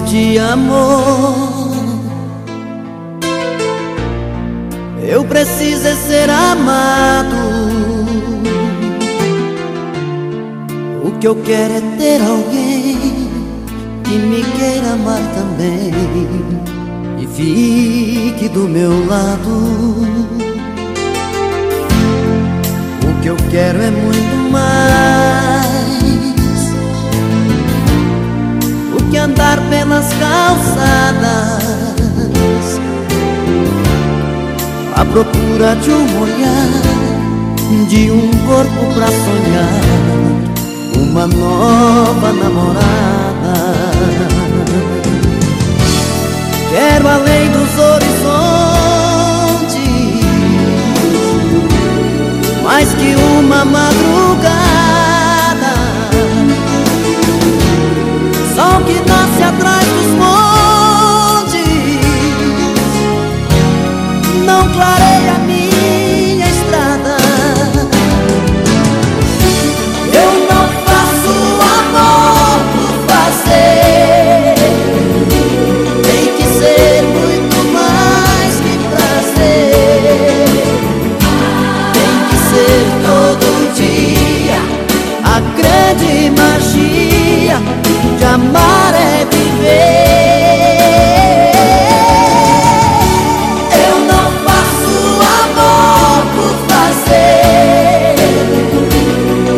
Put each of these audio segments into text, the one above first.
de amor. Eu preciso é ser amado. O que eu quero é ter alguém que me queira amar também e fique do meu lado. O que eu quero é muito mais andar pelas calçadas à procura de um olhar, de um corpo pra sonhar, uma nova namorada. magia de amar é viver. Eu não faço amor por fazer.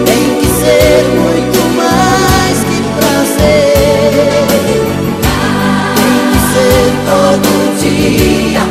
Tem que ser muito mais que prazer. Tem que ser todo dia.